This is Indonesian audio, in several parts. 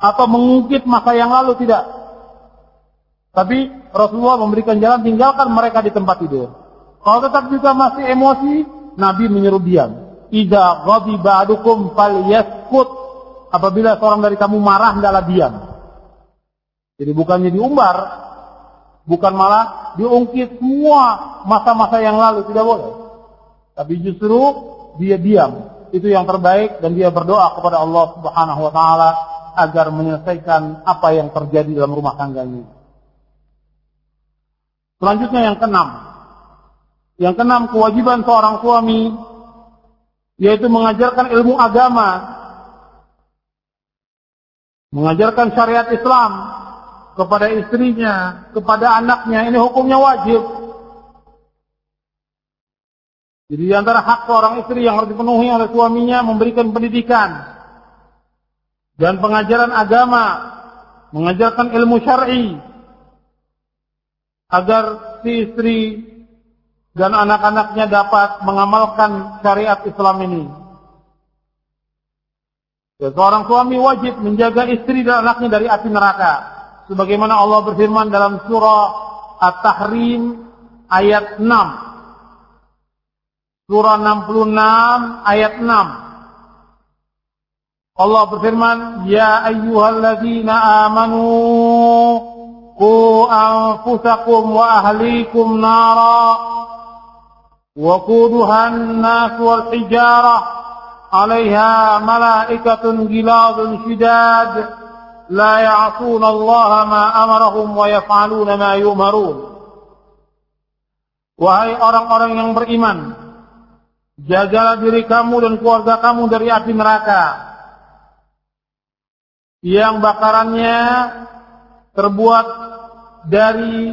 atau mengungkit masa yang lalu tidak. Tapi Rasulullah memberikan jalan tinggalkan mereka di tempat tidur. Kalau tetap juga masih emosi, Nabi menyuruh diam. Idza ghadiba adukum falyaskut. Apabila seorang dari kamu marah, hendaklah diam. Jadi bukannya diumbar, bukan malah diungkit semua masa-masa yang lalu, tidak boleh. Tapi justru dia diam. Itu yang terbaik dan dia berdoa kepada Allah Subhanahu wa taala agar menyelesaikan apa yang terjadi dalam rumah tangganya. Selanjutnya yang keenam. Yang keenam kewajiban seorang suami yaitu mengajarkan ilmu agama, mengajarkan syariat Islam kepada istrinya, kepada anaknya, ini hukumnya wajib. Jadi di antara hak seorang istri yang harus dipenuhi oleh suaminya memberikan pendidikan dan pengajaran agama, mengajarkan ilmu syar'i agar si istri dan anak-anaknya dapat mengamalkan syariat Islam ini. Ya, seorang suami wajib menjaga istri dan anaknya dari api neraka. Sebagaimana Allah berfirman dalam surah At-Tahrim ayat 6. Surah 66 ayat 6. Allah berfirman, "Ya ayyuhalladzina amanu qu anfusakum wa ahlikum nara wa quduhan nas wal hijarah 'alayha malaikatun giladun shidad la ya'suna Allah ma amarahum wa yaf'aluna ma yu'marun." Wahai orang-orang yang beriman, Jagalah diri kamu dan keluarga kamu dari api neraka. Yang bakarannya terbuat dari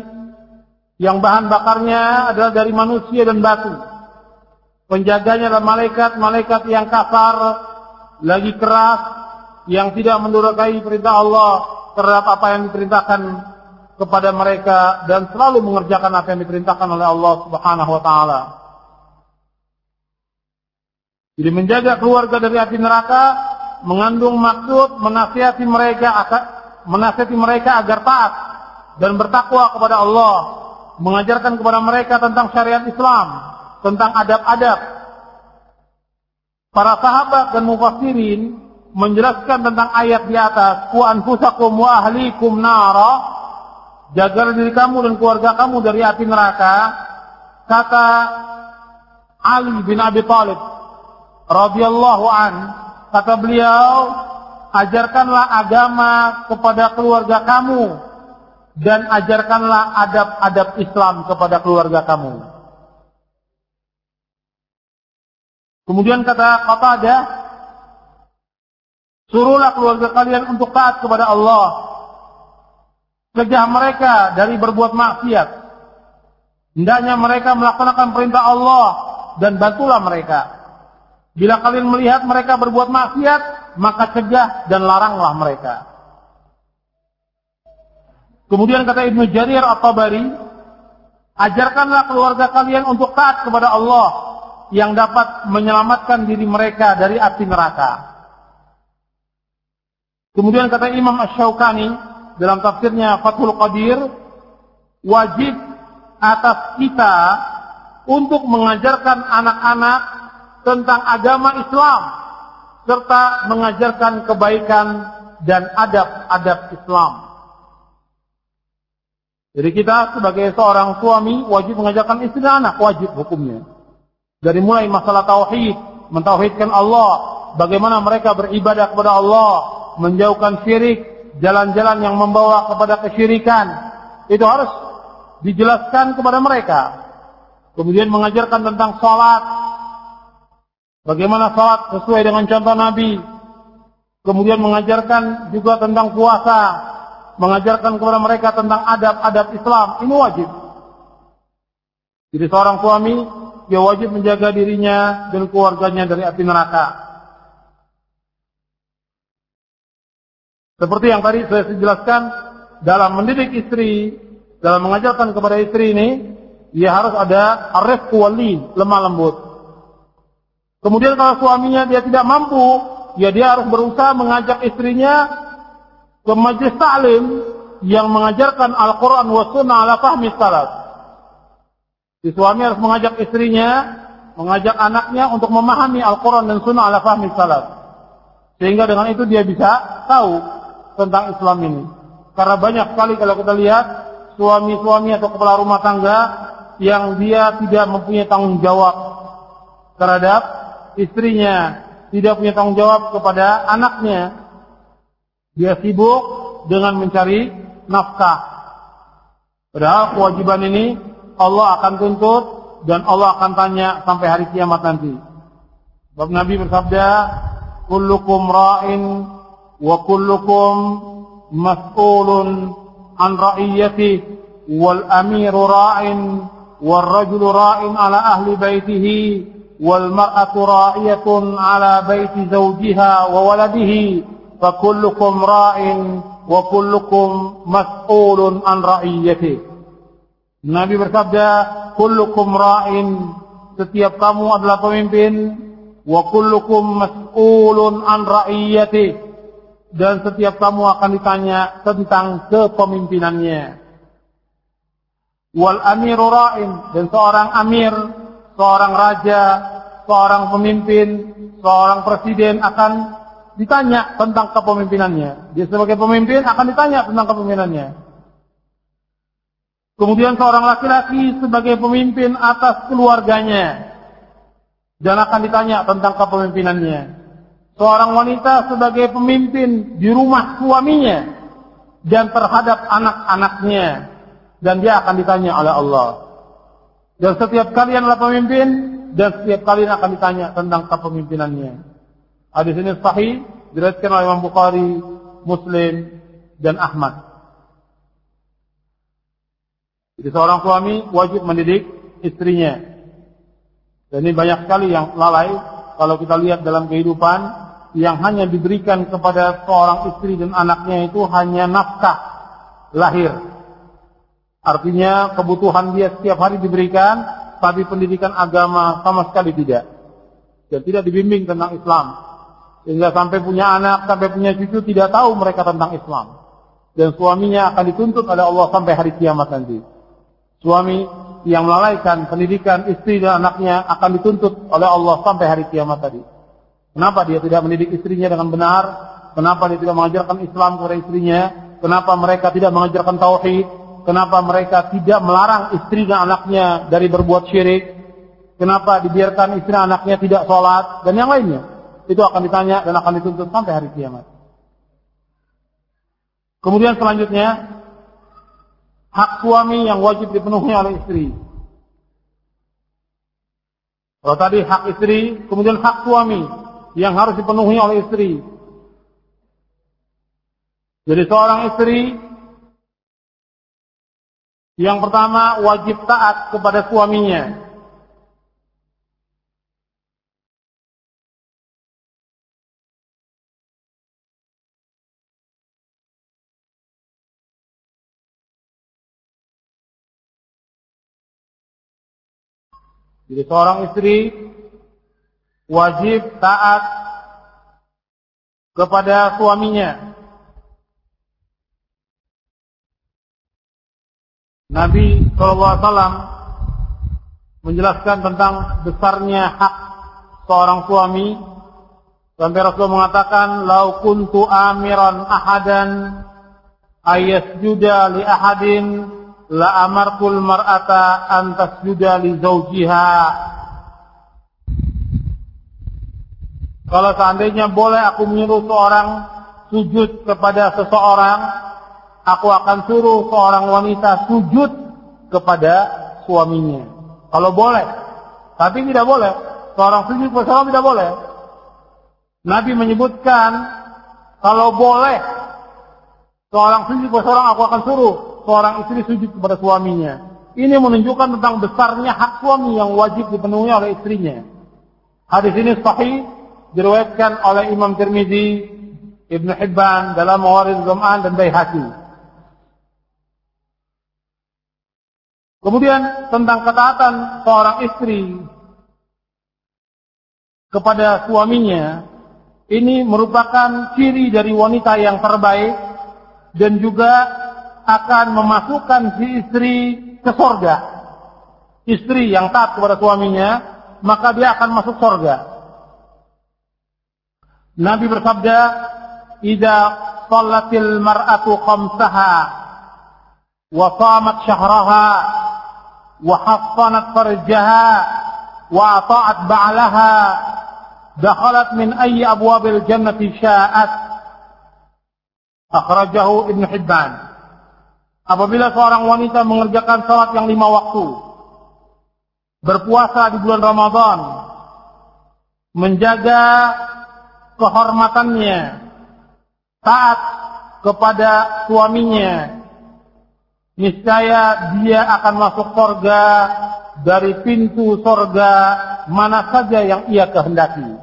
yang bahan bakarnya adalah dari manusia dan batu. Penjaganya adalah malaikat-malaikat yang kasar, lagi keras, yang tidak mendurhakai perintah Allah terhadap apa yang diperintahkan kepada mereka dan selalu mengerjakan apa yang diperintahkan oleh Allah Subhanahu wa taala. Jadi menjaga keluarga dari api neraka mengandung maksud menasihati mereka menasihati mereka agar taat dan bertakwa kepada Allah, mengajarkan kepada mereka tentang syariat Islam, tentang adab-adab. Para sahabat dan mufassirin menjelaskan tentang ayat di atas, "Ku anfusakum wa ahlikum nara." Jaga diri kamu dan keluarga kamu dari api neraka. Kata Ali bin Abi Thalib radhiyallahu an kata beliau ajarkanlah agama kepada keluarga kamu dan ajarkanlah adab-adab Islam kepada keluarga kamu. Kemudian kata ada suruhlah keluarga kalian untuk taat kepada Allah. Cegah mereka dari berbuat maksiat. Hendaknya mereka melaksanakan perintah Allah dan bantulah mereka. Bila kalian melihat mereka berbuat maksiat, maka cegah dan laranglah mereka. Kemudian kata Ibnu Jarir At-Tabari, ajarkanlah keluarga kalian untuk taat kepada Allah yang dapat menyelamatkan diri mereka dari api neraka. Kemudian kata Imam Ash-Shawqani dalam tafsirnya Fathul Qadir, wajib atas kita untuk mengajarkan anak-anak tentang agama Islam serta mengajarkan kebaikan dan adab-adab Islam. Jadi kita sebagai seorang suami wajib mengajarkan istri dan anak wajib hukumnya. Dari mulai masalah tauhid, mentauhidkan Allah, bagaimana mereka beribadah kepada Allah, menjauhkan syirik, jalan-jalan yang membawa kepada kesyirikan. Itu harus dijelaskan kepada mereka. Kemudian mengajarkan tentang salat, Bagaimana salat sesuai dengan contoh Nabi. Kemudian mengajarkan juga tentang puasa. Mengajarkan kepada mereka tentang adab-adab Islam. Ini wajib. Jadi seorang suami, dia wajib menjaga dirinya dan keluarganya dari api neraka. Seperti yang tadi saya jelaskan, dalam mendidik istri, dalam mengajarkan kepada istri ini, dia harus ada arif kuwali, lemah lembut. Kemudian kalau suaminya dia tidak mampu, ya dia harus berusaha mengajak istrinya ke majlis ta'lim yang mengajarkan Al-Quran wa sunnah ala fahmi salaf. Si suami harus mengajak istrinya, mengajak anaknya untuk memahami Al-Quran dan sunnah ala fahmi salaf. Sehingga dengan itu dia bisa tahu tentang Islam ini. Karena banyak sekali kalau kita lihat suami-suami atau kepala rumah tangga yang dia tidak mempunyai tanggung jawab terhadap istrinya, tidak punya tanggung jawab kepada anaknya. Dia sibuk dengan mencari nafkah. Padahal kewajiban ini Allah akan tuntut dan Allah akan tanya sampai hari kiamat nanti. Bab Nabi bersabda, "Kullukum ra'in wa kullukum mas'ulun an ra'iyati wal amiru ra'in wal rajulu ra'in ala ahli baitihi baiti zawjiha wa waladihi fa kullukum ra'in wa kullukum mas'ulun an ra'iyati. Nabi bersabda, kullukum ra'in, setiap kamu adalah pemimpin, wa kullukum mas'ulun an ra'iyati, dan setiap kamu akan ditanya tentang kepemimpinannya. Wal amiru ra'in, dan seorang amir, seorang raja, seorang pemimpin, seorang presiden akan ditanya tentang kepemimpinannya. Dia sebagai pemimpin akan ditanya tentang kepemimpinannya. Kemudian seorang laki-laki sebagai pemimpin atas keluarganya dan akan ditanya tentang kepemimpinannya. Seorang wanita sebagai pemimpin di rumah suaminya dan terhadap anak-anaknya dan dia akan ditanya oleh Allah. Dan setiap kalian adalah pemimpin dan setiap kalian akan ditanya tentang kepemimpinannya. Hadis ini sahih diriwayatkan oleh Imam Bukhari, Muslim dan Ahmad. Jadi seorang suami wajib mendidik istrinya. Dan ini banyak sekali yang lalai kalau kita lihat dalam kehidupan yang hanya diberikan kepada seorang istri dan anaknya itu hanya nafkah lahir. Artinya kebutuhan dia setiap hari diberikan, tapi pendidikan agama sama sekali tidak. Dan tidak dibimbing tentang Islam. Sehingga sampai punya anak, sampai punya cucu tidak tahu mereka tentang Islam. Dan suaminya akan dituntut oleh Allah sampai hari kiamat nanti. Suami yang melalaikan pendidikan istri dan anaknya akan dituntut oleh Allah sampai hari kiamat tadi. Kenapa dia tidak mendidik istrinya dengan benar? Kenapa dia tidak mengajarkan Islam kepada istrinya? Kenapa mereka tidak mengajarkan tauhid? Kenapa mereka tidak melarang istri dan anaknya dari berbuat syirik? Kenapa dibiarkan istri dan anaknya tidak sholat? Dan yang lainnya itu akan ditanya dan akan dituntut sampai hari kiamat. Kemudian selanjutnya hak suami yang wajib dipenuhi oleh istri. Kalau tadi hak istri, kemudian hak suami yang harus dipenuhi oleh istri. Jadi seorang istri yang pertama wajib taat kepada suaminya. Jadi seorang istri wajib taat kepada suaminya. Nabi SAW menjelaskan tentang besarnya hak seorang suami. Sampai Rasul mengatakan lau kuntu amiran ahadan ayasjuda li ahadin la amartul mar'ata an tasjuda li zawjiha. Kalau seandainya boleh aku menyuruh seorang sujud kepada seseorang, aku akan suruh seorang wanita sujud kepada suaminya. Kalau boleh. Tapi tidak boleh. Seorang sujud kepada seorang tidak boleh. Nabi menyebutkan, kalau boleh, seorang sujud kepada seorang aku akan suruh seorang istri sujud kepada suaminya. Ini menunjukkan tentang besarnya hak suami yang wajib dipenuhi oleh istrinya. Hadis ini sahih diriwayatkan oleh Imam Tirmizi, Ibnu Hibban dalam Mawarid Zam'an dan Baihaqi. Kemudian tentang ketaatan seorang istri kepada suaminya, ini merupakan ciri dari wanita yang terbaik dan juga akan memasukkan si istri ke sorga. Istri yang taat kepada suaminya, maka dia akan masuk sorga. Nabi bersabda, "Idza salatil mar'atu khamsaha wa syahraha farjaha wa ata'at ba'laha dakhalat min ayyi abwabil jannati sya'at." Akhrajahu Ibn Hibban. Apabila seorang wanita mengerjakan salat yang lima waktu, berpuasa di bulan Ramadan, menjaga kehormatannya, taat kepada suaminya, niscaya dia akan masuk surga dari pintu surga mana saja yang ia kehendaki.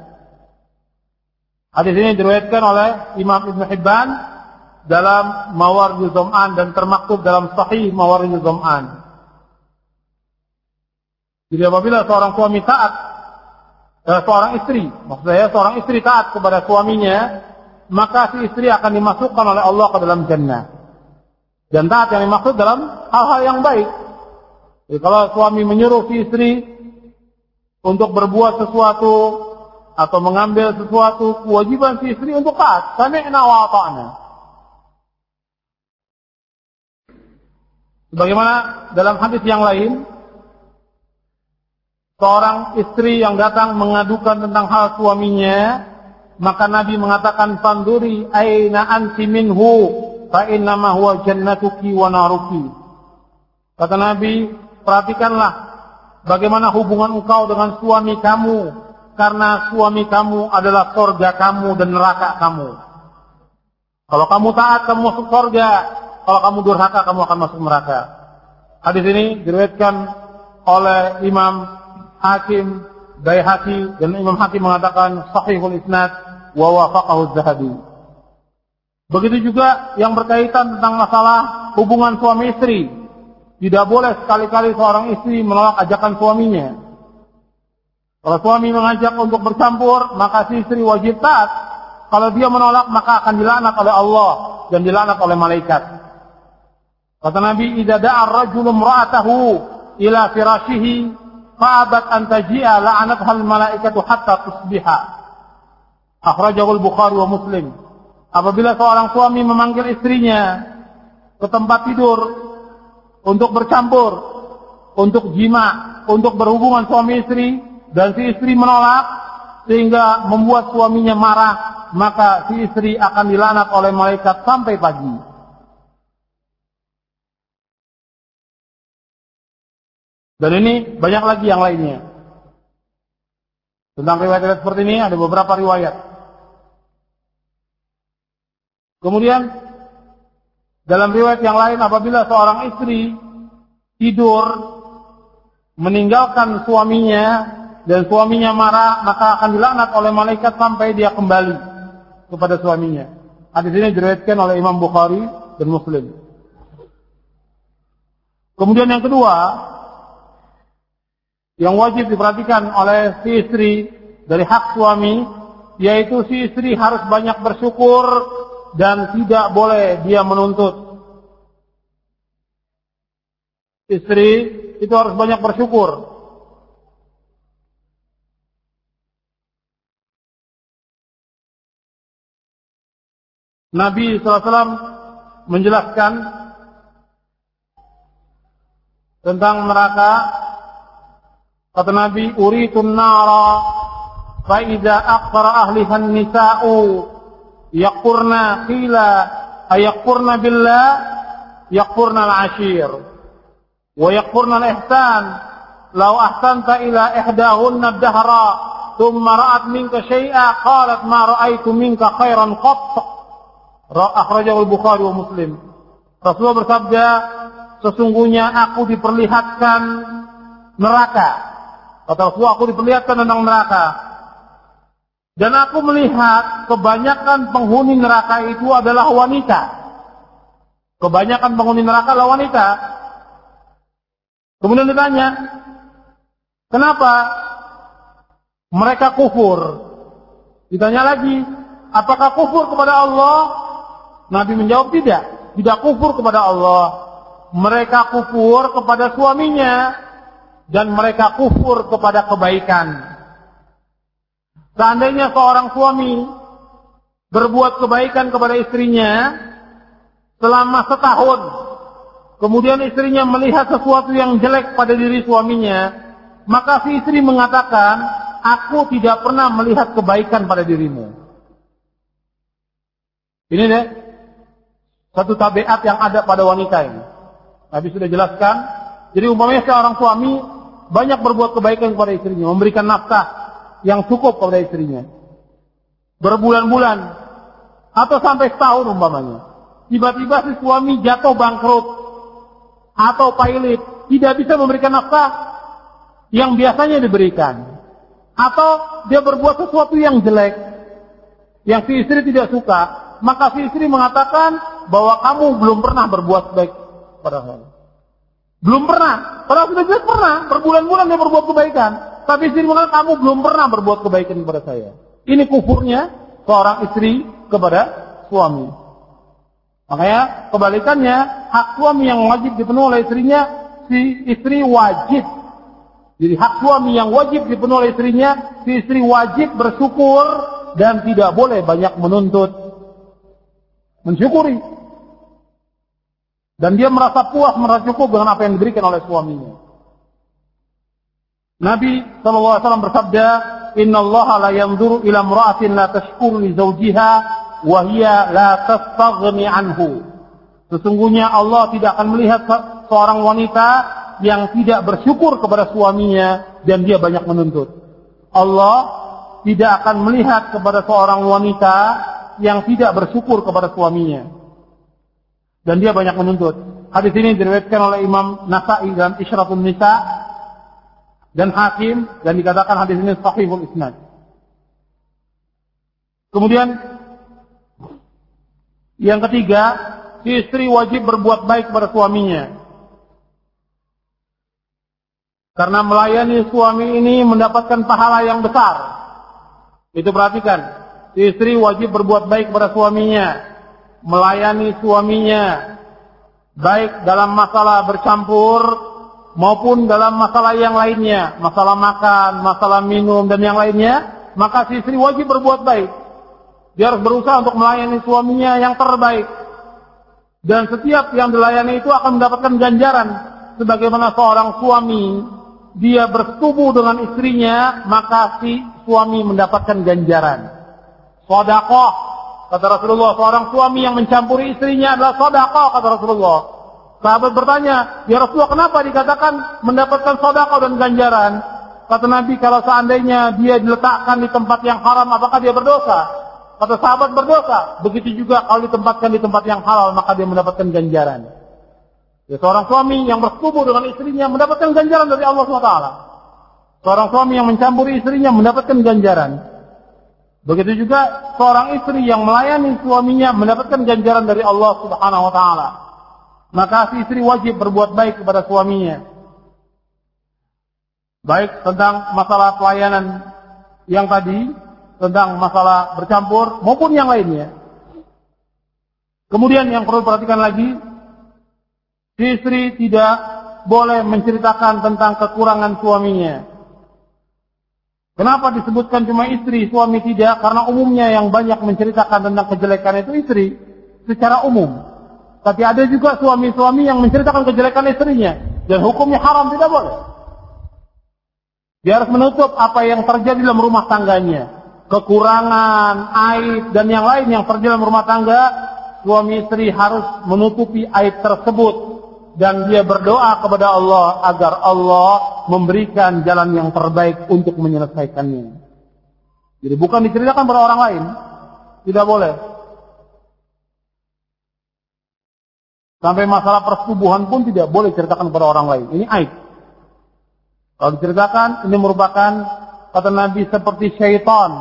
Hadis ini diriwayatkan oleh Imam Ibn Hibban dalam Mawaridul Zam'an dan termaktub dalam Sahih Mawaridul Zam'an. Jadi apabila seorang suami taat, eh, seorang istri, maksud saya seorang istri taat kepada suaminya, maka si istri akan dimasukkan oleh Allah ke dalam jannah. Dan taat yang dimaksud dalam hal-hal yang baik. Jadi kalau suami menyuruh si istri untuk berbuat sesuatu atau mengambil sesuatu, kewajiban si istri untuk taat. Sami'na wa ata'na. Sebagaimana dalam hadis yang lain, seorang istri yang datang mengadukan tentang hal suaminya, maka Nabi mengatakan panduri aina anti fa innama huwa jannatuki wa naruki. Kata Nabi, perhatikanlah bagaimana hubungan engkau dengan suami kamu karena suami kamu adalah surga kamu dan neraka kamu. Kalau kamu taat kamu masuk surga, kalau kamu durhaka kamu akan masuk neraka. Hadis ini diriwayatkan oleh Imam Hakim, Baihaqi dan Imam Hakim mengatakan sahihul isnad wa wafaqahu Zahabi. Begitu juga yang berkaitan tentang masalah hubungan suami istri. Tidak boleh sekali-kali seorang istri menolak ajakan suaminya. Kalau suami mengajak untuk bercampur, maka si istri wajib taat. Kalau dia menolak, maka akan dilaknat oleh Allah dan dilaknat oleh malaikat. Kata Nabi, "Idza da'a ar-rajulu imra'atahu ila firashihi fa'abat an taji'a la'anatha al-malaikatu hatta tusbiha." Akhrajahu al-Bukhari wa Muslim. Apabila seorang suami memanggil istrinya ke tempat tidur untuk bercampur, untuk jima, untuk berhubungan suami istri dan si istri menolak sehingga membuat suaminya marah, maka si istri akan dilanat oleh malaikat sampai pagi. Dan ini banyak lagi yang lainnya. Tentang riwayat-riwayat seperti ini ada beberapa riwayat. Kemudian dalam riwayat yang lain apabila seorang istri tidur meninggalkan suaminya dan suaminya marah maka akan dilaknat oleh malaikat sampai dia kembali kepada suaminya. Hadis ini diriwayatkan oleh Imam Bukhari dan Muslim. Kemudian yang kedua, yang wajib diperhatikan oleh si istri dari hak suami yaitu si istri harus banyak bersyukur dan tidak boleh dia menuntut. Istri itu harus banyak bersyukur. Nabi SAW menjelaskan tentang neraka. Kata Nabi, uritun nara fa idza aqra ahliha nisa'u yaqurna qila ayaqurna billah yaqurna al-ashir. Wa yaqurna al-ihsan. Law ahsanta ila ihdahunna ad-dahra thumma ra'at minka shay'a qalat ma ra'aytu minka khairan qat. Akhrajahu al-bukhari wa muslim. Rasulullah bersabda sesungguhnya aku diperlihatkan neraka. Kata Rasulullah, aku diperlihatkan tentang neraka. Dan aku melihat kebanyakan penghuni neraka itu adalah wanita. Kebanyakan penghuni neraka adalah wanita. Kemudian ditanya, kenapa mereka kufur? Ditanya lagi, apakah kufur kepada Allah? Nabi menjawab tidak. tidak kufur kepada Allah. Mereka kufur kepada suaminya dan mereka kufur kepada kebaikan. Seandainya seorang suami berbuat kebaikan kepada istrinya selama setahun, kemudian istrinya melihat sesuatu yang jelek pada diri suaminya, maka si istri mengatakan, aku tidak pernah melihat kebaikan pada dirimu. Ini deh, satu tabiat yang ada pada wanita ini. Nabi sudah jelaskan. Jadi umpamanya seorang suami banyak berbuat kebaikan kepada istrinya, memberikan nafkah yang cukup kepada istrinya. Berbulan-bulan atau sampai setahun umpamanya. Tiba-tiba si suami jatuh bangkrut atau pailit, tidak bisa memberikan nafkah yang biasanya diberikan. Atau dia berbuat sesuatu yang jelek yang si istri tidak suka, maka si istri mengatakan bahwa kamu belum pernah berbuat baik pada saya. Belum pernah. Padahal sudah jelas pernah. Berbulan-bulan dia berbuat kebaikan. Tapi istri mengatakan kamu belum pernah berbuat kebaikan kepada saya. Ini kufurnya seorang istri kepada suami. Makanya kebalikannya, hak suami yang wajib dipenuhi oleh istrinya, si istri wajib. Jadi hak suami yang wajib dipenuhi oleh istrinya, si istri wajib bersyukur dan tidak boleh banyak menuntut mensyukuri. Dan dia merasa puas, merasa cukup dengan apa yang diberikan oleh suaminya. Nabi SAW bersabda, Inna Allah la yanzuru ila mra'atin la tashkuru li zawjiha wa hiya la tastaghni anhu. Sesungguhnya Allah tidak akan melihat seorang wanita yang tidak bersyukur kepada suaminya dan dia banyak menuntut. Allah tidak akan melihat kepada seorang wanita yang tidak bersyukur kepada suaminya. Dan dia banyak menuntut. Hadis ini diriwayatkan oleh Imam Nasai dan Isyrafun Nisa dan Hakim dan dikatakan hadis ini sahihul isnad. Kemudian yang ketiga, si istri wajib berbuat baik kepada suaminya. Karena melayani suami ini mendapatkan pahala yang besar. Itu perhatikan istri wajib berbuat baik kepada suaminya, melayani suaminya, baik dalam masalah bercampur maupun dalam masalah yang lainnya, masalah makan, masalah minum dan yang lainnya, maka si istri wajib berbuat baik. Dia harus berusaha untuk melayani suaminya yang terbaik. Dan setiap yang dilayani itu akan mendapatkan ganjaran sebagaimana seorang suami dia bersetubuh dengan istrinya, maka si suami mendapatkan ganjaran. Sodakoh. Kata Rasulullah, seorang suami yang mencampuri istrinya adalah sodakoh, kata Rasulullah. Sahabat bertanya, ya Rasulullah kenapa dikatakan mendapatkan sodakoh dan ganjaran? Kata Nabi, kalau seandainya dia diletakkan di tempat yang haram, apakah dia berdosa? Kata sahabat berdosa. Begitu juga kalau ditempatkan di tempat yang halal, maka dia mendapatkan ganjaran. Ya, seorang suami yang bersetubuh dengan istrinya mendapatkan ganjaran dari Allah SWT. Seorang suami yang mencampuri istrinya mendapatkan ganjaran. Begitu juga seorang istri yang melayani suaminya mendapatkan ganjaran dari Allah Subhanahu wa taala. Maka si istri wajib berbuat baik kepada suaminya. Baik tentang masalah pelayanan yang tadi, tentang masalah bercampur maupun yang lainnya. Kemudian yang perlu perhatikan lagi, si istri tidak boleh menceritakan tentang kekurangan suaminya. Kenapa disebutkan cuma istri, suami tidak? Karena umumnya yang banyak menceritakan tentang kejelekan itu istri secara umum. Tapi ada juga suami-suami yang menceritakan kejelekan istrinya dan hukumnya haram tidak boleh. Dia harus menutup apa yang terjadi dalam rumah tangganya. Kekurangan, aib, dan yang lain yang terjadi dalam rumah tangga, suami istri harus menutupi aib tersebut dan dia berdoa kepada Allah agar Allah memberikan jalan yang terbaik untuk menyelesaikannya. Jadi bukan diceritakan pada orang lain, tidak boleh. Sampai masalah persetubuhan pun tidak boleh ceritakan kepada orang lain. Ini aib. Kalau diceritakan, ini merupakan kata Nabi seperti syaitan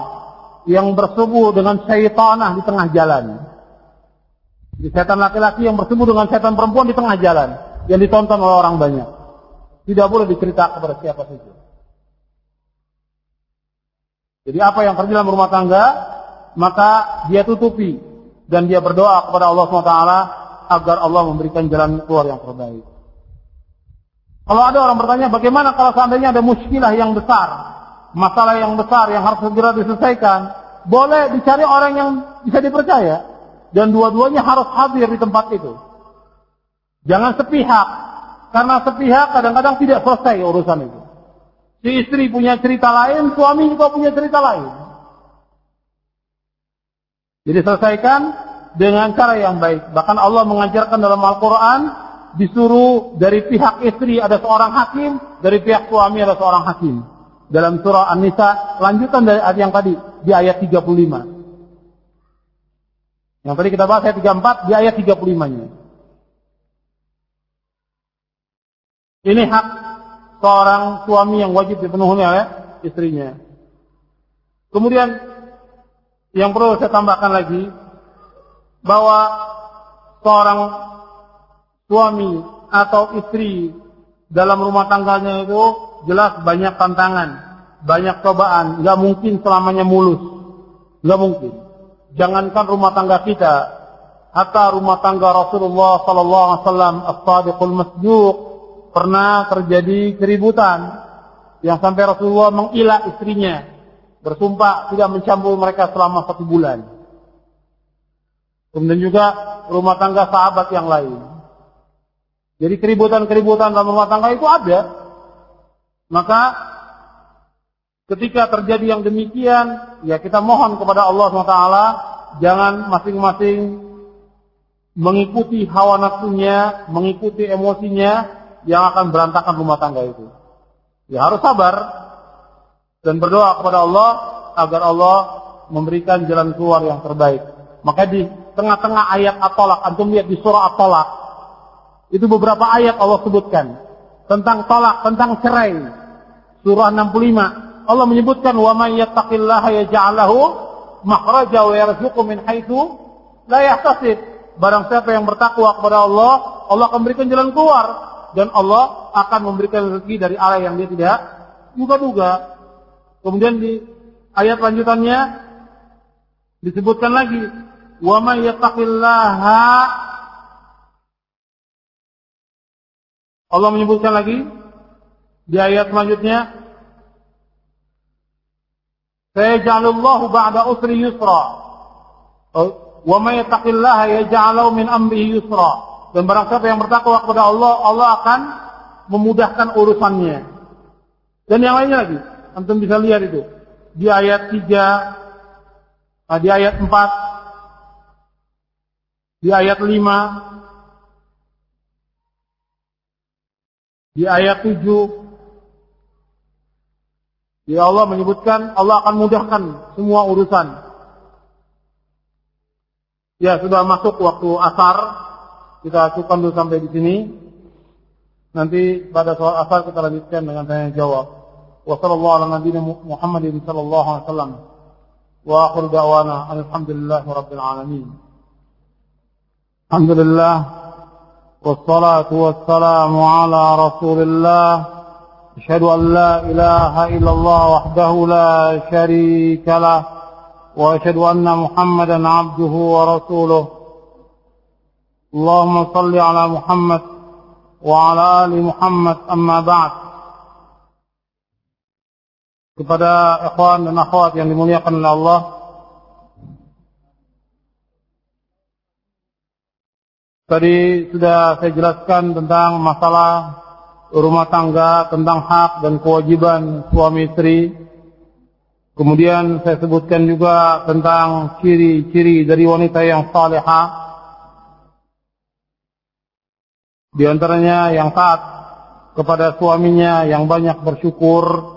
yang bersetubuh dengan syaitanah di tengah jalan. Jadi setan laki-laki yang bertemu dengan setan perempuan di tengah jalan yang ditonton oleh orang banyak. Tidak boleh diceritakan kepada siapa saja. Jadi apa yang terjadi dalam rumah tangga, maka dia tutupi dan dia berdoa kepada Allah SWT agar Allah memberikan jalan keluar yang terbaik. Kalau ada orang bertanya bagaimana kalau seandainya ada muskilah yang besar, masalah yang besar yang harus segera diselesaikan, boleh dicari orang yang bisa dipercaya dan dua-duanya harus hadir di tempat itu. Jangan sepihak, karena sepihak kadang-kadang tidak selesai urusan itu. Si istri punya cerita lain, suami juga punya cerita lain. Jadi selesaikan dengan cara yang baik. Bahkan Allah mengajarkan dalam Al-Quran, disuruh dari pihak istri ada seorang hakim, dari pihak suami ada seorang hakim. Dalam surah An-Nisa, lanjutan dari ayat yang tadi, di ayat 35. Yang tadi kita bahas ayat 34, di ayat 35-nya. Ini hak seorang suami yang wajib dipenuhi oleh istrinya. Kemudian, yang perlu saya tambahkan lagi, bahwa seorang suami atau istri dalam rumah tangganya itu jelas banyak tantangan, banyak cobaan, nggak mungkin selamanya mulus, nggak mungkin. Jangankan rumah tangga kita, hatta rumah tangga Rasulullah Sallallahu Alaihi Wasallam as-sadiqul masduq pernah terjadi keributan yang sampai Rasulullah mengilah istrinya bersumpah tidak mencampur mereka selama satu bulan. Kemudian juga rumah tangga sahabat yang lain. Jadi keributan-keributan dalam rumah tangga itu ada. Maka ketika terjadi yang demikian, ya kita mohon kepada Allah SWT, jangan masing-masing mengikuti hawa nafsunya, mengikuti emosinya yang akan berantakan rumah tangga itu. Ya harus sabar dan berdoa kepada Allah agar Allah memberikan jalan keluar yang terbaik. Maka di tengah-tengah ayat At-Tolak, antum lihat di surah At-Tolak, itu beberapa ayat Allah sebutkan tentang tolak, tentang cerai. Surah 65. Allah menyebutkan yattaqillaha yaj'al lahu makhraja wa yarzuqhu min haitsu la yahtasib. Barang siapa yang bertakwa kepada Allah, Allah akan memberikan jalan keluar dan Allah akan memberikan rezeki dari arah yang dia tidak duga-duga. Kemudian di ayat lanjutannya disebutkan lagi wa may yattaqillaha Allah menyebutkan lagi di ayat selanjutnya Sayajalullahu ba'da usri yusra. Wa may yattaqillaha yaj'alu min amrihi yusra. Dan barang siapa yang bertakwa kepada Allah, Allah akan memudahkan urusannya. Dan yang lainnya lagi, antum bisa lihat itu. Di ayat 3, di ayat 4, di ayat 5, Di ayat 7 Ya Allah menyebutkan Allah akan mudahkan semua urusan. Ya sudah masuk waktu asar. Kita cukupkan dulu sampai di sini. Nanti pada soal asar kita lanjutkan dengan tanya jawab. Wa sallallahu ala nabiyina Muhammadin sallallahu alaihi wasallam. Wa akhir da'wana alhamdulillahi rabbil alamin. Alhamdulillah والصلاة والسلام على رسول الله. أشهد أن لا إله إلا الله وحده لا شريك له وأشهد أن محمدا عبده ورسوله. اللهم صل على محمد وعلى آل محمد أما بعد. Kepada ikhwan dan akhwat yang dimuliakan oleh Allah Tadi sudah saya jelaskan tentang masalah rumah tangga, tentang hak dan kewajiban suami istri. Kemudian saya sebutkan juga tentang ciri-ciri dari wanita yang salehah. Di antaranya yang taat kepada suaminya, yang banyak bersyukur,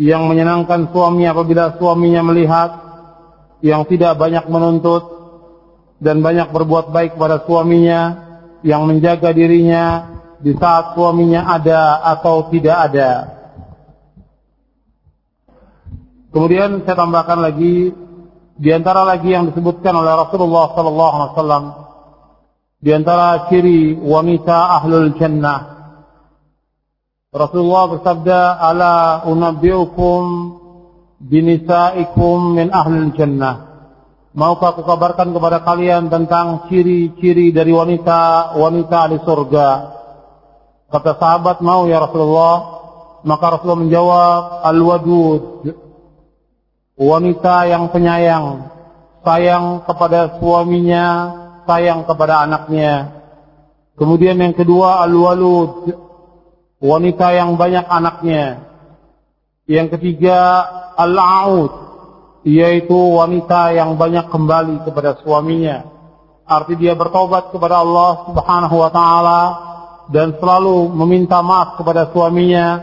yang menyenangkan suami apabila suaminya melihat, yang tidak banyak menuntut, dan banyak berbuat baik pada suaminya, yang menjaga dirinya di saat suaminya ada atau tidak ada. Kemudian saya tambahkan lagi di antara lagi yang disebutkan oleh Rasulullah sallallahu alaihi wasallam di antara ciri wanita ahlul jannah Rasulullah bersabda ala unabbiukum binisaikum min ahlul jannah Maukah aku kabarkan kepada kalian tentang ciri-ciri dari wanita-wanita di surga? Kata sahabat, mau ya Rasulullah. Maka Rasulullah menjawab, Al-Wadud. Wanita yang penyayang. Sayang kepada suaminya, sayang kepada anaknya. Kemudian yang kedua, Al-Walud. Wanita yang banyak anaknya. Yang ketiga, Al-A'ud yaitu wanita yang banyak kembali kepada suaminya. Arti dia bertobat kepada Allah Subhanahu wa taala dan selalu meminta maaf kepada suaminya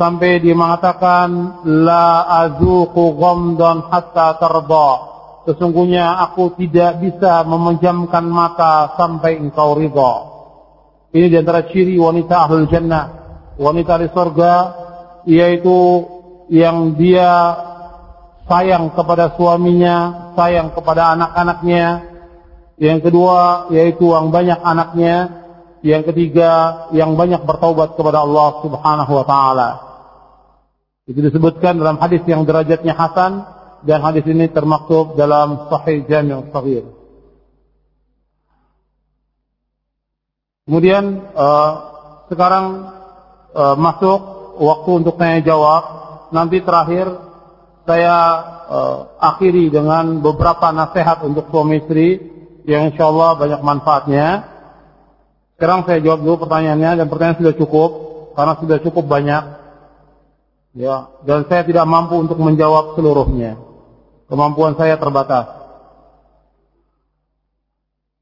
sampai dia mengatakan la azuqu ghamdan hatta tarda. Sesungguhnya aku tidak bisa memejamkan mata sampai engkau ridha. Ini di antara ciri wanita ahlul jannah, wanita di surga yaitu yang dia sayang kepada suaminya, sayang kepada anak-anaknya. Yang kedua yaitu yang banyak anaknya. Yang ketiga yang banyak bertaubat kepada Allah Subhanahu wa taala. Itu disebutkan dalam hadis yang derajatnya hasan dan hadis ini termaktub dalam Sahih Jami' Sahih. Kemudian uh, sekarang uh, masuk waktu untuk tanya jawab. Nanti terakhir saya uh, akhiri dengan beberapa nasihat untuk suami istri yang insya Allah banyak manfaatnya. Sekarang saya jawab dulu pertanyaannya dan pertanyaan sudah cukup karena sudah cukup banyak. Ya, dan saya tidak mampu untuk menjawab seluruhnya. Kemampuan saya terbatas.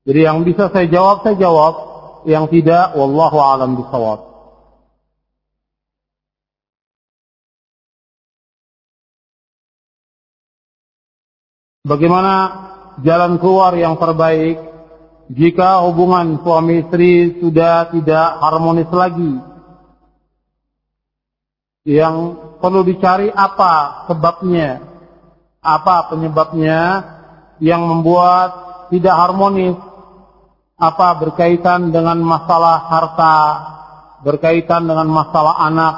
Jadi yang bisa saya jawab saya jawab, yang tidak wallahu alam bisawab. Bagaimana jalan keluar yang terbaik jika hubungan suami istri sudah tidak harmonis lagi? Yang perlu dicari apa sebabnya? Apa penyebabnya yang membuat tidak harmonis? Apa berkaitan dengan masalah harta, berkaitan dengan masalah anak,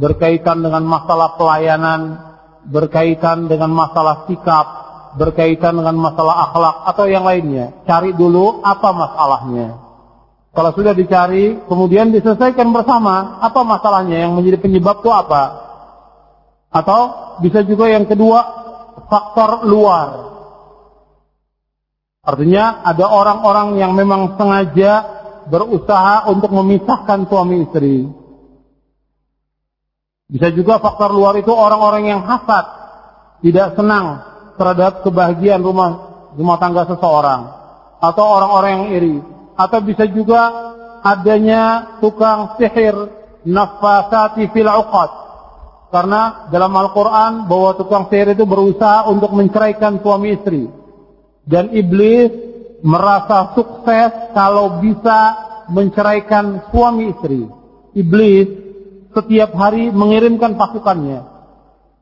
berkaitan dengan masalah pelayanan, berkaitan dengan masalah sikap, berkaitan dengan masalah akhlak atau yang lainnya. Cari dulu apa masalahnya. Kalau sudah dicari, kemudian diselesaikan bersama apa masalahnya yang menjadi penyebab itu apa. Atau bisa juga yang kedua, faktor luar. Artinya ada orang-orang yang memang sengaja berusaha untuk memisahkan suami istri. Bisa juga faktor luar itu orang-orang yang hasad, tidak senang terhadap kebahagiaan rumah rumah tangga seseorang. Atau orang-orang yang iri. Atau bisa juga adanya tukang sihir nafasati fil uqad. Karena dalam Al-Qur'an bahwa tukang sihir itu berusaha untuk menceraikan suami istri. Dan iblis merasa sukses kalau bisa menceraikan suami istri. Iblis setiap hari mengirimkan pasukannya.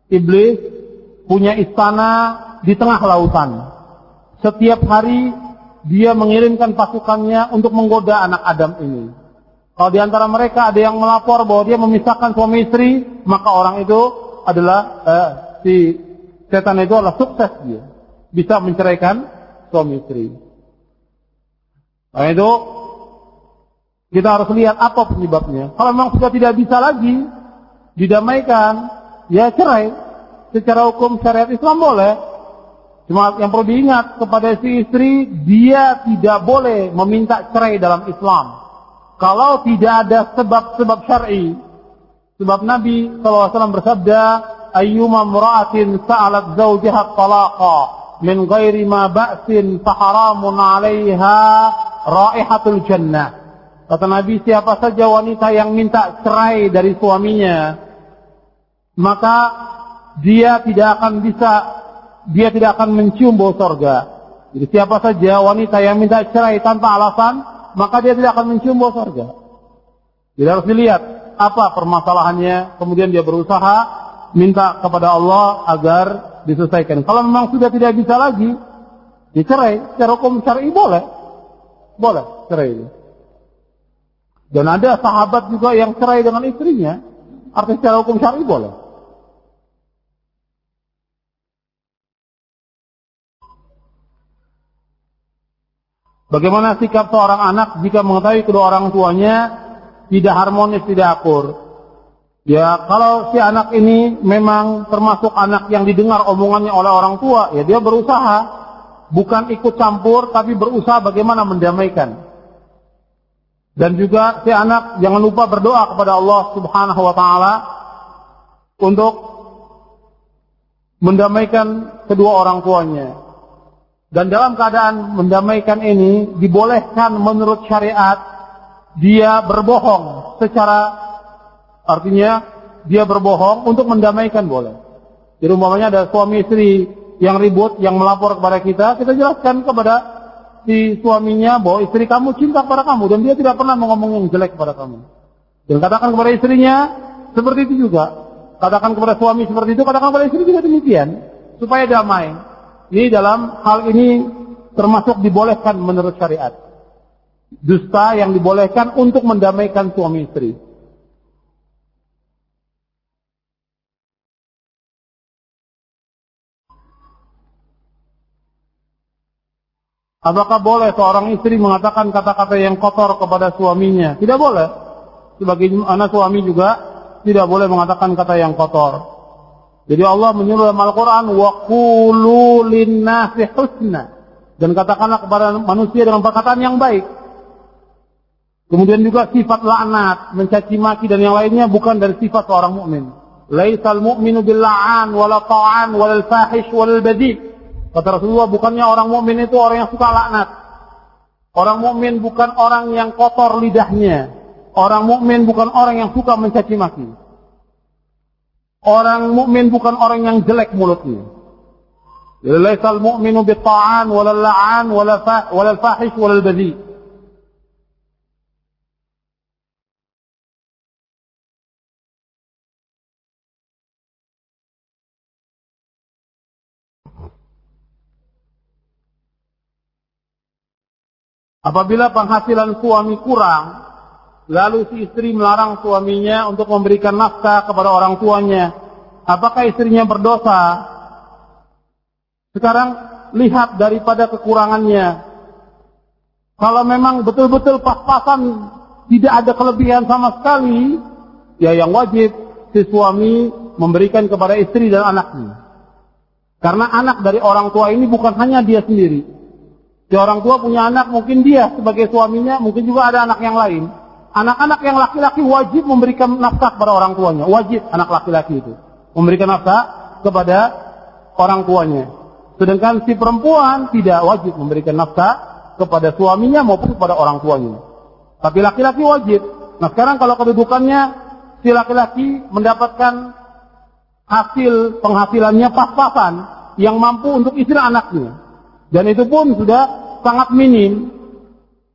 Iblis punya istana di tengah lautan. Setiap hari dia mengirimkan pasukannya untuk menggoda anak Adam ini. Kalau di antara mereka ada yang melapor bahwa dia memisahkan suami istri, maka orang itu adalah eh, si setan itu adalah sukses dia. Bisa menceraikan suami istri. Nah itu kita harus lihat apa penyebabnya. Kalau memang sudah tidak bisa lagi didamaikan, ya cerai secara hukum syariat Islam boleh. Cuma yang perlu diingat kepada si istri, dia tidak boleh meminta cerai dalam Islam. Kalau tidak ada sebab-sebab syar'i. Sebab Nabi SAW bersabda, Ayyuma mura'atin sa'alat zawjiha talaqa min ghairi ma ba'sin faharamun 'alaiha raihatul jannah. Kata Nabi, siapa saja wanita yang minta cerai dari suaminya, maka dia tidak akan bisa, dia tidak akan mencium bau sorga. Jadi siapa saja wanita yang minta cerai tanpa alasan, maka dia tidak akan mencium bau sorga. Jadi harus dilihat apa permasalahannya, kemudian dia berusaha minta kepada Allah agar diselesaikan. Kalau memang sudah tidak bisa lagi, dicerai, secara hukum syar'i boleh. Boleh cerai. Dan ada sahabat juga yang cerai dengan istrinya, artinya secara hukum syar'i boleh. Bagaimana sikap seorang anak jika mengetahui kedua orang tuanya tidak harmonis, tidak akur? Ya, kalau si anak ini memang termasuk anak yang didengar omongannya oleh orang tua, ya dia berusaha bukan ikut campur tapi berusaha bagaimana mendamaikan. Dan juga si anak jangan lupa berdoa kepada Allah Subhanahu wa taala untuk mendamaikan kedua orang tuanya. Dan dalam keadaan mendamaikan ini dibolehkan menurut syariat dia berbohong secara artinya dia berbohong untuk mendamaikan boleh. Jadi umpamanya ada suami istri yang ribut yang melapor kepada kita, kita jelaskan kepada si suaminya bahwa istri kamu cinta kepada kamu dan dia tidak pernah mengomong yang jelek kepada kamu. Dan katakan kepada istrinya seperti itu juga. Katakan kepada suami seperti itu, katakan kepada istri juga demikian supaya damai. Ini dalam hal ini termasuk dibolehkan menurut syariat. Dusta yang dibolehkan untuk mendamaikan suami istri. Apakah boleh seorang istri mengatakan kata-kata yang kotor kepada suaminya? Tidak boleh. Sebagai anak suami juga tidak boleh mengatakan kata yang kotor. Jadi Allah menyuruh dalam Al-Quran, وَقُولُوا لِلنَّاسِ husna. Dan katakanlah kepada manusia dengan perkataan yang baik. Kemudian juga sifat laknat, mencaci maki dan yang lainnya bukan dari sifat seorang mukmin. Laisal mu'minu billa'an wala ta'an wala fahish wala badi. Kata Rasulullah bukannya orang mukmin itu orang yang suka laknat. Orang mukmin bukan orang yang kotor lidahnya. Orang mukmin bukan orang yang suka mencaci maki. Orang mukmin bukan orang yang jelek mulutnya. Laisal mu'minu bitta'an wala la'an wala fa wala fahish wala badhi. Apabila penghasilan suami kurang, Lalu si istri melarang suaminya untuk memberikan nafkah kepada orang tuanya. Apakah istrinya berdosa? Sekarang lihat daripada kekurangannya. Kalau memang betul-betul pas-pasan tidak ada kelebihan sama sekali, ya yang wajib si suami memberikan kepada istri dan anaknya. Karena anak dari orang tua ini bukan hanya dia sendiri. Si orang tua punya anak, mungkin dia sebagai suaminya, mungkin juga ada anak yang lain. Anak-anak yang laki-laki wajib memberikan nafkah kepada orang tuanya. Wajib anak laki-laki itu. Memberikan nafkah kepada orang tuanya. Sedangkan si perempuan tidak wajib memberikan nafkah kepada suaminya maupun kepada orang tuanya. Tapi laki-laki wajib. Nah sekarang kalau kedudukannya si laki-laki mendapatkan hasil penghasilannya pas-pasan yang mampu untuk istri anaknya. Dan itu pun sudah sangat minim.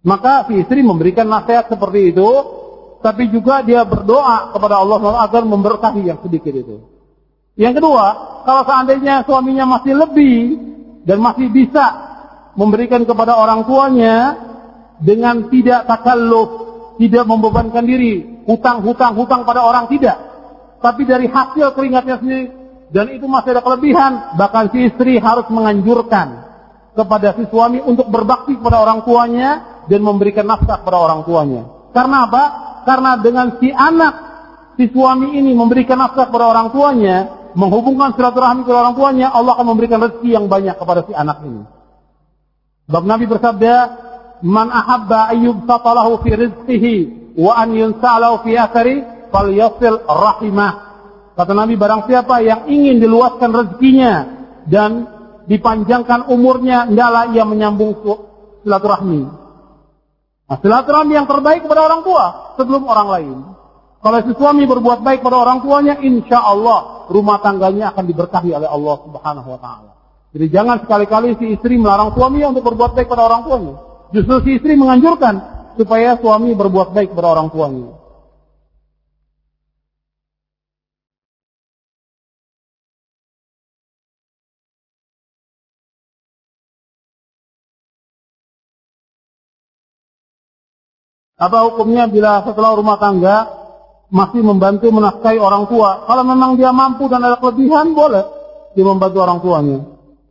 Maka si istri memberikan nasihat seperti itu, tapi juga dia berdoa kepada Allah agar memberkahi yang sedikit itu. Yang kedua, kalau seandainya suaminya masih lebih dan masih bisa memberikan kepada orang tuanya dengan tidak takalluf, tidak membebankan diri, hutang-hutang hutang pada orang tidak, tapi dari hasil keringatnya sendiri dan itu masih ada kelebihan, bahkan si istri harus menganjurkan kepada si suami untuk berbakti kepada orang tuanya dan memberikan nafkah kepada orang tuanya. Karena apa? Karena dengan si anak, si suami ini memberikan nafkah kepada orang tuanya, menghubungkan silaturahmi kepada orang tuanya, Allah akan memberikan rezeki yang banyak kepada si anak ini. Bab Nabi bersabda, "Man ahabba ayyub tatalahu fi rizqihi wa an yunsa'lahu fi akhari falyasil rahimah." Kata Nabi, barang siapa yang ingin diluaskan rezekinya dan dipanjangkan umurnya, hendaklah ia menyambung silaturahmi. Nah, silaturahmi yang terbaik kepada orang tua sebelum orang lain. Kalau si suami berbuat baik pada orang tuanya, insya Allah rumah tangganya akan diberkahi oleh Allah Subhanahu Wa Taala. Jadi jangan sekali-kali si istri melarang suaminya untuk berbuat baik pada orang tuanya. Justru si istri menganjurkan supaya suami berbuat baik pada orang tuanya. Apa hukumnya bila setelah rumah tangga masih membantu menafkahi orang tua? Kalau memang dia mampu dan ada kelebihan, boleh dia membantu orang tuanya.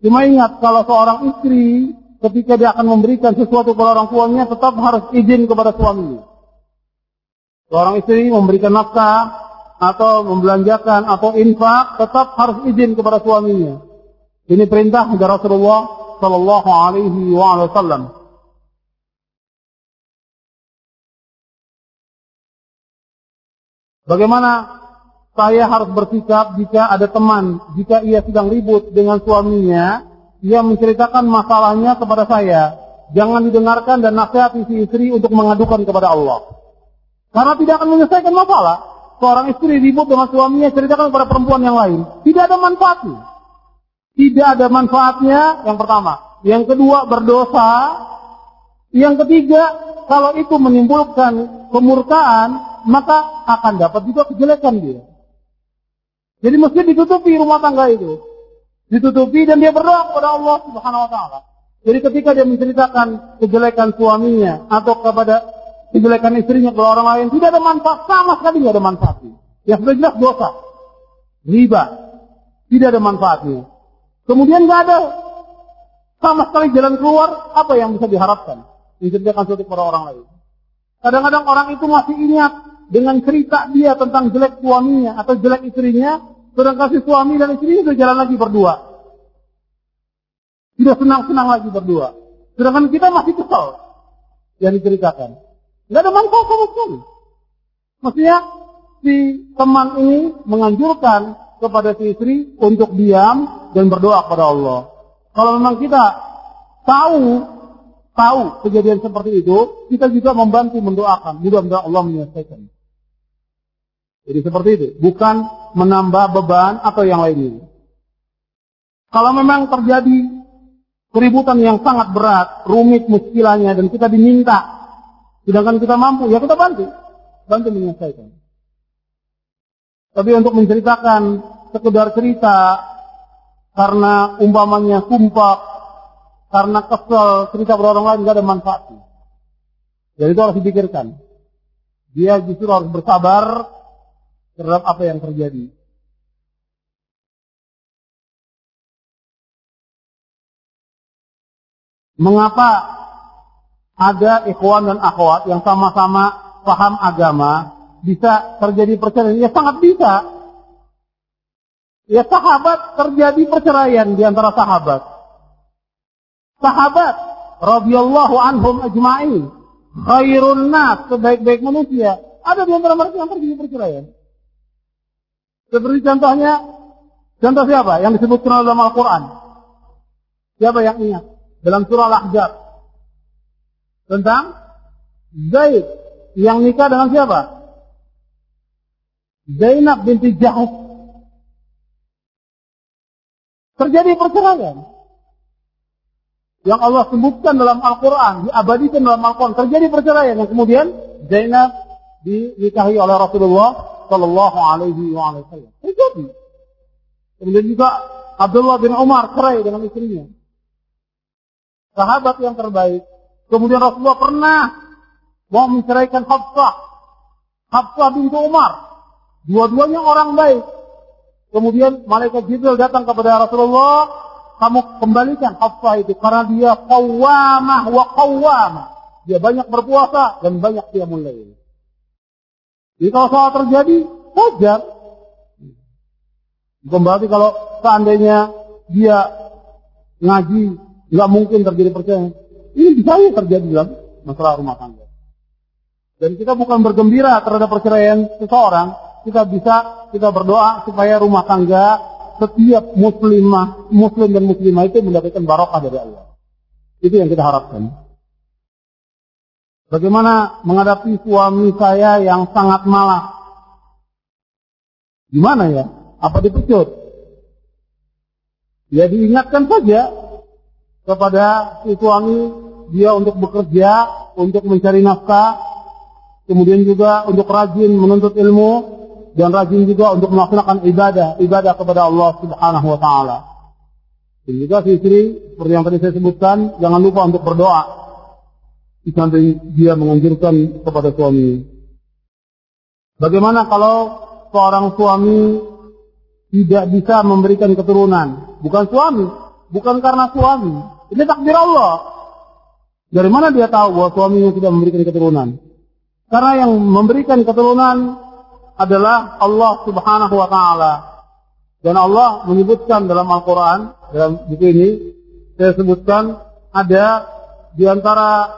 Cuma ingat, kalau seorang istri ketika dia akan memberikan sesuatu kepada orang tuanya tetap harus izin kepada suaminya. Seorang istri memberikan nafkah atau membelanjakan atau infak tetap harus izin kepada suaminya. Ini perintah dari Rasulullah sallallahu alaihi wasallam. Bagaimana saya harus bersikap jika ada teman, jika ia sedang ribut dengan suaminya, ia menceritakan masalahnya kepada saya. Jangan didengarkan dan nasihati si istri untuk mengadukan kepada Allah. Karena tidak akan menyelesaikan masalah. Seorang istri ribut dengan suaminya ceritakan kepada perempuan yang lain. Tidak ada manfaatnya. Tidak ada manfaatnya yang pertama. Yang kedua berdosa. Yang ketiga kalau itu menimbulkan kemurkaan maka akan dapat juga kejelekan dia. Jadi mesti ditutupi rumah tangga itu. Ditutupi dan dia berdoa kepada Allah Subhanahu wa taala. Jadi ketika dia menceritakan kejelekan suaminya atau kepada kejelekan istrinya kepada orang lain, tidak ada manfaat sama sekali tidak ada manfaatnya. Yang sudah jelas dosa. Riba. Tidak ada manfaatnya. Kemudian nggak ada sama sekali jalan keluar, apa yang bisa diharapkan? Menceritakan sesuatu kepada orang lain. Kadang-kadang orang itu masih ingat dengan cerita dia tentang jelek suaminya atau jelek istrinya, sedangkan si suami dan istri sudah jalan lagi berdua. Tidak senang-senang lagi berdua. Sedangkan kita masih kesal yang diceritakan. Tidak ada manfaat sama sekali. Maksudnya si teman ini menganjurkan kepada si istri untuk diam dan berdoa kepada Allah. Kalau memang kita tahu tahu kejadian seperti itu, kita juga membantu mendoakan. Mudah-mudahan Allah menyelesaikan. Jadi seperti itu, bukan menambah beban atau yang lainnya. Kalau memang terjadi keributan yang sangat berat, rumit muskilanya dan kita diminta, sedangkan kita mampu, ya kita bantu, bantu menyelesaikan. Tapi untuk menceritakan sekedar cerita karena umpamanya sumpah, karena kesel cerita orang lain tidak ada manfaatnya. Jadi itu harus dipikirkan. Dia justru harus bersabar terhadap apa yang terjadi. Mengapa ada ikhwan dan akhwat yang sama-sama paham agama bisa terjadi perceraian? Ya sangat bisa. Ya sahabat terjadi perceraian di antara sahabat. Sahabat radhiyallahu anhum ajma'in khairun nas sebaik-baik manusia ada di antara mereka yang terjadi perceraian. Seperti contohnya, contoh siapa yang disebutkan dalam Al-Quran? Siapa yang ingat? Dalam surah Al-Ahzab. Tentang Zaid yang nikah dengan siapa? Zainab binti Jahus. Terjadi perceraian. Yang Allah sebutkan dalam Al-Quran, diabadikan dalam Al-Quran. Terjadi perceraian. Yang kemudian Zainab dinikahi oleh Rasulullah Sallallahu Alaihi Wasallam. Terjadi. Kemudian juga Abdullah bin Umar cerai dengan istrinya. Sahabat yang terbaik. Kemudian Rasulullah pernah mau menceraikan Hafsah. Hafsah bintu Umar. Dua-duanya orang baik. Kemudian malaikat Jibril datang kepada Rasulullah, kamu kembalikan Hafsah itu karena dia qawwamah wa qawwamah. Dia banyak berpuasa dan banyak dia mulai. Jadi kalau salah terjadi, wajar. Bukan berarti kalau seandainya dia ngaji, nggak mungkin terjadi percaya. Ini bisa ya terjadi dalam masalah rumah tangga. Dan kita bukan bergembira terhadap perceraian seseorang, kita bisa kita berdoa supaya rumah tangga setiap muslimah, muslim dan muslimah itu mendapatkan barokah dari Allah. Itu yang kita harapkan. Bagaimana menghadapi suami saya yang sangat malas? Gimana ya? Apa dipecut? Ya diingatkan saja kepada si suami dia untuk bekerja, untuk mencari nafkah, kemudian juga untuk rajin menuntut ilmu dan rajin juga untuk melaksanakan ibadah, ibadah kepada Allah Subhanahu wa taala. Dan juga si istri seperti yang tadi saya sebutkan, jangan lupa untuk berdoa di samping dia menganjurkan kepada suami. Bagaimana kalau seorang suami tidak bisa memberikan keturunan? Bukan suami, bukan karena suami. Ini takdir Allah. Dari mana dia tahu bahwa suaminya tidak memberikan keturunan? Karena yang memberikan keturunan adalah Allah Subhanahu wa taala. Dan Allah menyebutkan dalam Al-Qur'an dalam buku ini saya sebutkan ada di antara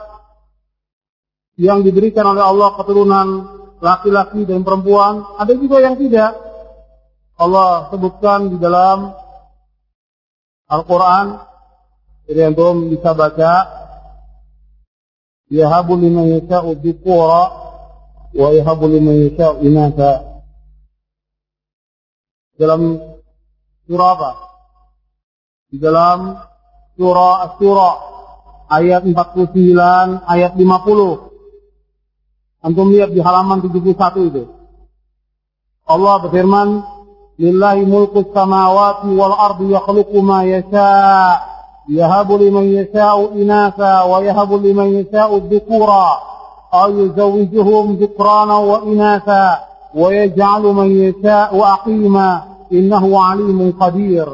yang diberikan oleh Allah keturunan laki-laki dan perempuan, ada juga yang tidak. Allah sebutkan di dalam Al-Quran, jadi antum bisa baca, Yahabu liman yasha'u wa yahabu liman yasha'u inatha. Dalam surah apa? Di dalam surah As-Surah ayat 49, ayat 50. Antum lihat di halaman 71 itu. Allah berfirman, Lillahi mulku samawati wal ardi yakhluqu ma yasha' yahabu liman yasha'u inasa wa yahabu liman yasha'u dhukura dhukrana wa inasa wa yaj'alu man yasha'u aqima innahu alimun qadir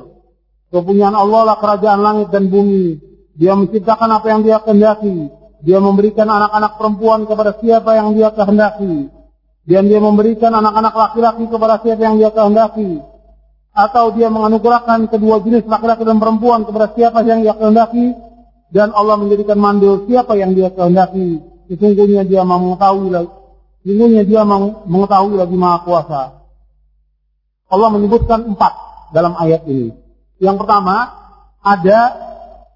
Kepunyaan Allah lah kerajaan langit dan bumi. Dia menciptakan apa yang dia kehendaki. Dia memberikan anak-anak perempuan kepada siapa yang dia kehendaki. Dan dia memberikan anak-anak laki-laki kepada siapa yang dia kehendaki. Atau dia menganugerahkan kedua jenis laki-laki dan perempuan kepada siapa yang dia kehendaki. Dan Allah menjadikan mandul siapa yang dia kehendaki sesungguhnya dia mengetahui lagi sesungguhnya dia mengetahui lagi maha kuasa Allah menyebutkan empat dalam ayat ini yang pertama ada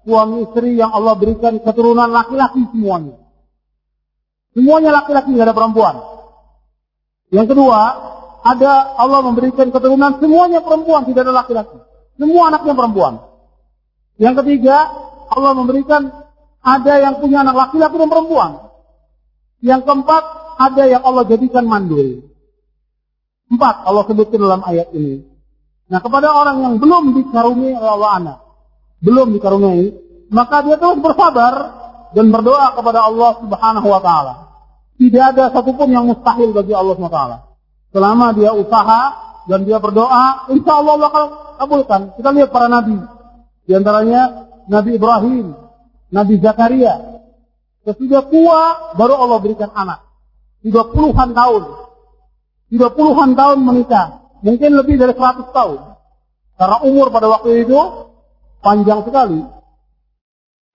suami istri yang Allah berikan keturunan laki-laki semuanya semuanya laki-laki tidak ada perempuan yang kedua, ada Allah memberikan keturunan semuanya perempuan, tidak ada laki-laki. Semua anaknya perempuan. Yang ketiga, Allah memberikan ada yang punya anak laki-laki dan perempuan. Yang keempat, ada yang Allah jadikan mandul. Empat Allah sebutkan dalam ayat ini. Nah kepada orang yang belum dikaruniai oleh Allah anak, belum dikaruniai, maka dia terus bersabar dan berdoa kepada Allah Subhanahu wa taala. Tidak ada satupun yang mustahil bagi Allah SWT. Selama dia usaha dan dia berdoa, insya Allah Allah akan kabulkan. Kita lihat para nabi. Di antaranya Nabi Ibrahim, Nabi Zakaria. Sesudah tua, baru Allah berikan anak. Sudah puluhan tahun. Sudah puluhan tahun menikah. Mungkin lebih dari 100 tahun. Karena umur pada waktu itu panjang sekali.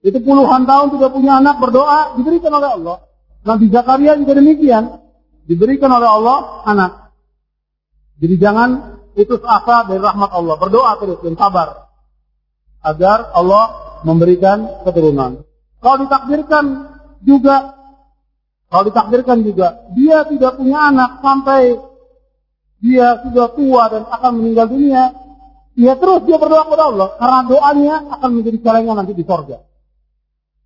Itu puluhan tahun tidak punya anak berdoa diberikan oleh Allah. Nabi Zakaria juga demikian. Diberikan oleh Allah anak. Jadi jangan putus asa dari rahmat Allah. Berdoa terus dan sabar. Agar Allah memberikan keturunan. Kalau ditakdirkan juga, kalau ditakdirkan juga, dia tidak punya anak sampai dia sudah tua dan akan meninggal dunia, dia terus dia berdoa kepada Allah karena doanya akan menjadi celengan nanti di sorga.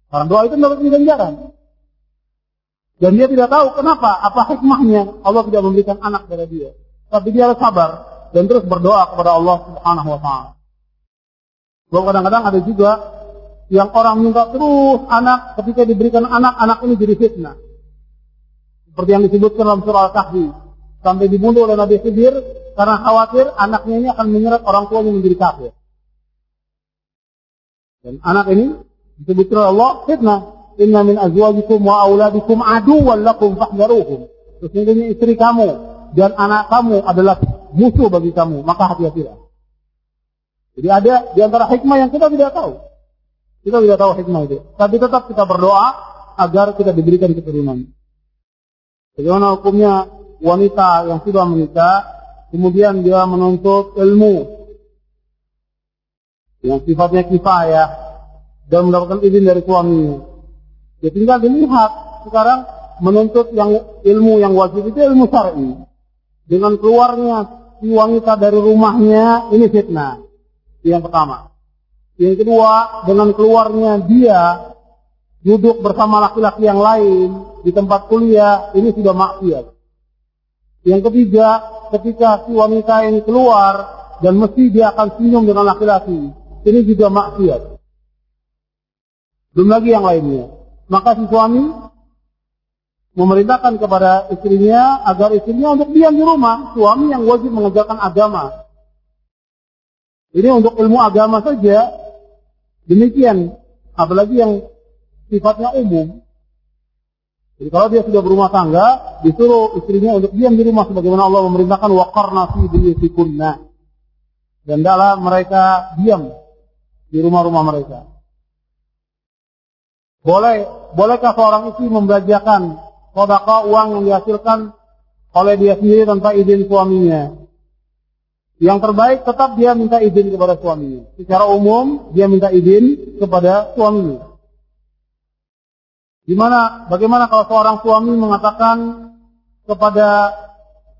Karena doa itu mendapat ganjaran. Dan dia tidak tahu kenapa, apa hikmahnya Allah tidak memberikan anak kepada dia. Tapi dia harus sabar dan terus berdoa kepada Allah Subhanahu wa taala. Kadang-kadang ada juga yang orang minta terus anak ketika diberikan anak, anak ini jadi fitnah. Seperti yang disebutkan dalam surah Al-Kahfi. Sampai dibunuh oleh Nabi Khidir karena khawatir anaknya ini akan menyeret orang tuanya menjadi kafir. Dan anak ini disebutkan Allah fitnah inna min azwajikum wa auladikum aduwwan lakum fahdharuhum. Sesungguhnya istri kamu dan anak kamu adalah musuh bagi kamu, maka hati-hatilah. Jadi ada di antara hikmah yang kita tidak tahu. Kita tidak tahu hikmah itu. Tapi tetap kita berdoa agar kita diberikan keturunan. Bagaimana hukumnya wanita yang sudah menikah, kemudian dia menuntut ilmu yang sifatnya kifayah dan mendapatkan izin dari suaminya. Ya tinggal dilihat sekarang menuntut yang ilmu yang wajib itu ilmu syar'i. Dengan keluarnya si wanita dari rumahnya ini fitnah. Yang pertama. Yang kedua, dengan keluarnya dia duduk bersama laki-laki yang lain di tempat kuliah, ini sudah maksiat. Yang ketiga, ketika si wanita ini keluar dan mesti dia akan senyum dengan laki-laki, ini juga maksiat. Belum lagi yang lainnya. Maka si suami memerintahkan kepada istrinya agar istrinya untuk diam di rumah. Suami yang wajib mengajarkan agama. Ini untuk ilmu agama saja. Demikian. Apalagi yang sifatnya umum. Jadi kalau dia sudah berumah tangga, disuruh istrinya untuk diam di rumah sebagaimana Allah memerintahkan waqarna fi buyutikunna. Dan hendaklah mereka diam di rumah-rumah mereka. Boleh, bolehkah seorang istri membelanjakan sedekah uang yang dihasilkan oleh dia sendiri tanpa izin suaminya? Yang terbaik tetap dia minta izin kepada suaminya. Secara umum dia minta izin kepada suaminya. Gimana, bagaimana kalau seorang suami mengatakan kepada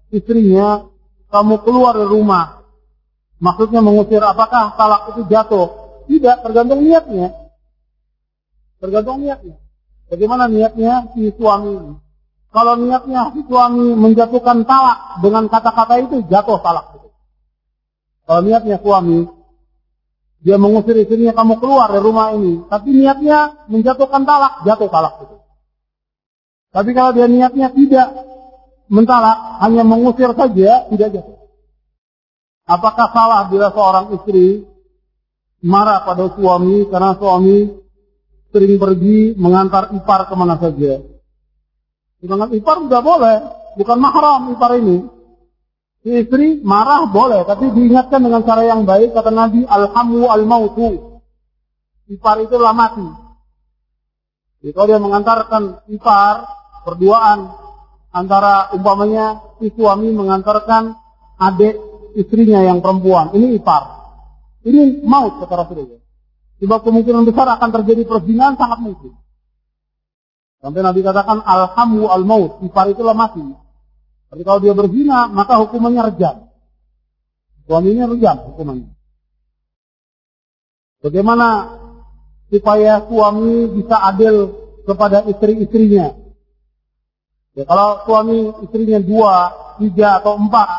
istrinya, kamu keluar dari rumah. Maksudnya mengusir, apakah talak itu jatuh? Tidak, tergantung niatnya. Tergantung niatnya. Bagaimana niatnya si suami Kalau niatnya si suami menjatuhkan talak dengan kata-kata itu, jatuh talak. Kalau niatnya suami dia mengusir istrinya, kamu keluar dari rumah ini. Tapi niatnya menjatuhkan talak, jatuh talak itu. Tapi kalau dia niatnya tidak mentalak, hanya mengusir saja, tidak jatuh. Apakah salah bila seorang istri marah pada suami karena suami sering pergi mengantar ipar ke mana saja? Dengan ipar tidak boleh, bukan mahram ipar ini. Istri marah boleh, tapi diingatkan dengan cara yang baik. Kata Nabi, Alhamu al-mautu. Ipar itulah mati. Jadi kalau dia mengantarkan ipar, berduaan antara umpamanya si suami mengantarkan adik istrinya yang perempuan. Ini ipar. Ini maut kata Rasulullah. Sebab kemungkinan besar akan terjadi perzinahan sangat mungkin. Sampai Nabi katakan alhamu al-maut. Ipar itulah mati. Tapi kalau dia berzina, maka hukumannya rejam. Suaminya rejam hukumannya. Bagaimana supaya suami bisa adil kepada istri-istrinya? Ya, kalau suami istrinya dua, tiga atau empat,